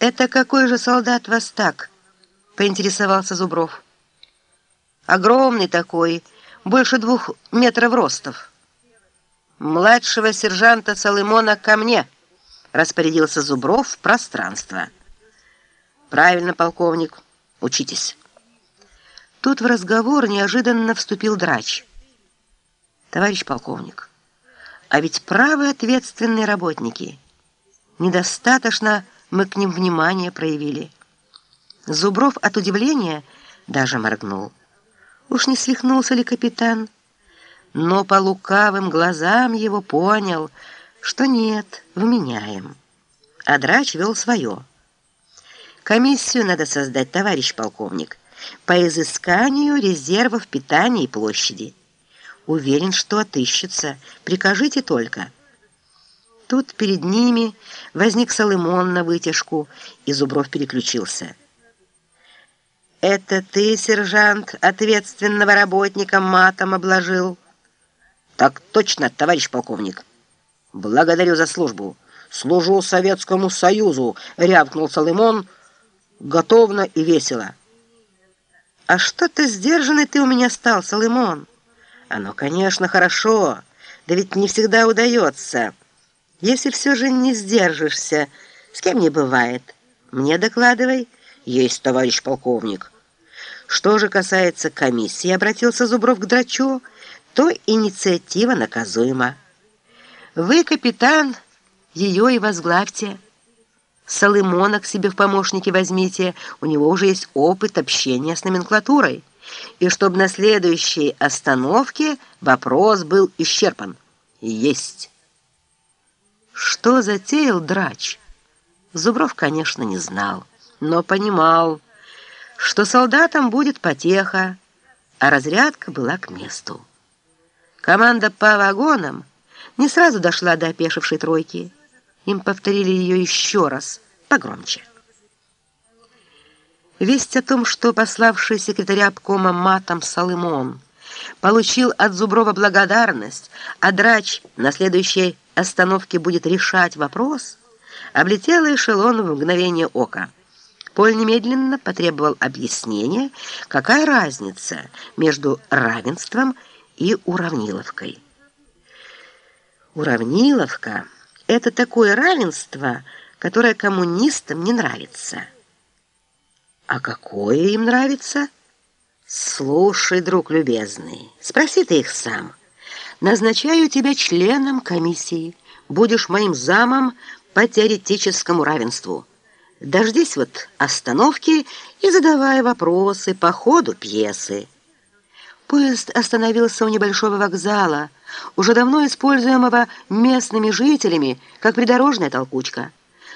«Это какой же солдат вас так?» — поинтересовался Зубров. «Огромный такой, больше двух метров ростов». «Младшего сержанта Солымона ко мне!» — распорядился Зубров в пространство. «Правильно, полковник, учитесь». Тут в разговор неожиданно вступил драч. «Товарищ полковник, а ведь правы ответственные работники. Недостаточно мы к ним внимание проявили». Зубров от удивления даже моргнул. Уж не свихнулся ли капитан? Но по лукавым глазам его понял, что нет, вменяем. А драч вел свое. Комиссию надо создать, товарищ полковник, по изысканию резервов питания и площади. Уверен, что отыщется. Прикажите только. Тут перед ними возник Соломон на вытяжку, и Зубров переключился. «Это ты, сержант, ответственного работника матом обложил?» «Так точно, товарищ полковник!» «Благодарю за службу! Служу Советскому Союзу!» — рявкнул Соломон, готовно и весело. «А что-то сдержанный ты у меня стал, Соломон!» «Оно, конечно, хорошо, да ведь не всегда удается. Если все же не сдержишься, с кем не бывает. Мне докладывай». «Есть, товарищ полковник». Что же касается комиссии, обратился Зубров к Драчу, то инициатива наказуема. Вы, капитан, ее и возглавьте. Солымона к себе в помощники возьмите, у него уже есть опыт общения с номенклатурой. И чтобы на следующей остановке вопрос был исчерпан. Есть. Что затеял Драч? Зубров, конечно, не знал но понимал, что солдатам будет потеха, а разрядка была к месту. Команда по вагонам не сразу дошла до опешившей тройки. Им повторили ее еще раз, погромче. Весть о том, что пославший секретаря обкома матом Солымон получил от Зуброва благодарность, а драч на следующей остановке будет решать вопрос, облетела эшелон в мгновение ока. Поль немедленно потребовал объяснения, какая разница между равенством и уравниловкой. Уравниловка – это такое равенство, которое коммунистам не нравится. А какое им нравится? Слушай, друг любезный, спроси ты их сам. Назначаю тебя членом комиссии, будешь моим замом по теоретическому равенству – Дождись вот остановки и задавай вопросы по ходу пьесы. Поезд остановился у небольшого вокзала, уже давно используемого местными жителями, как придорожная толкучка.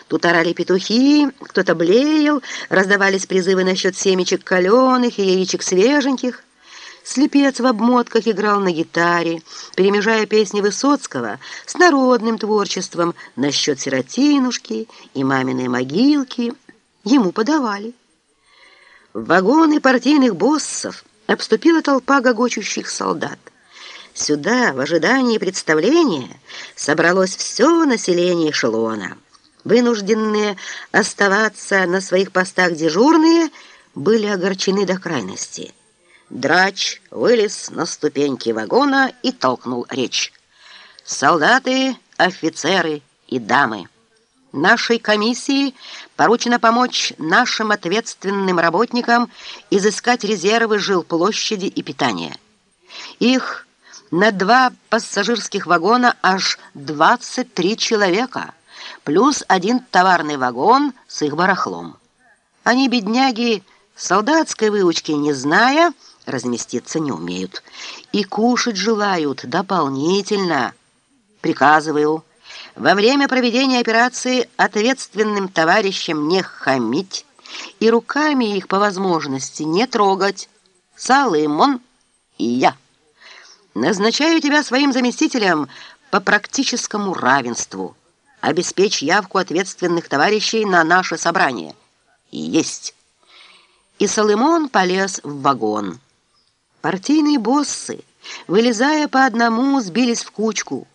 Тут орали петухи, кто-то блеял, раздавались призывы насчет семечек каленых и яичек свеженьких. Слепец в обмотках играл на гитаре, перемежая песни Высоцкого с народным творчеством насчет сиротинушки и маминой могилки. Ему подавали. Вагоны партийных боссов обступила толпа гогочущих солдат. Сюда, в ожидании представления, собралось все население эшелона. Вынужденные оставаться на своих постах дежурные были огорчены до крайности – Драч вылез на ступеньки вагона и толкнул речь. «Солдаты, офицеры и дамы, нашей комиссии поручено помочь нашим ответственным работникам изыскать резервы жилплощади и питания. Их на два пассажирских вагона аж 23 человека, плюс один товарный вагон с их барахлом. Они, бедняги, солдатской выучки не зная, разместиться не умеют и кушать желают дополнительно. Приказываю во время проведения операции ответственным товарищам не хамить и руками их по возможности не трогать. Салымон и я. Назначаю тебя своим заместителем по практическому равенству. Обеспечь явку ответственных товарищей на наше собрание. Есть. И Соломон полез в вагон. Партийные боссы, вылезая по одному, сбились в кучку –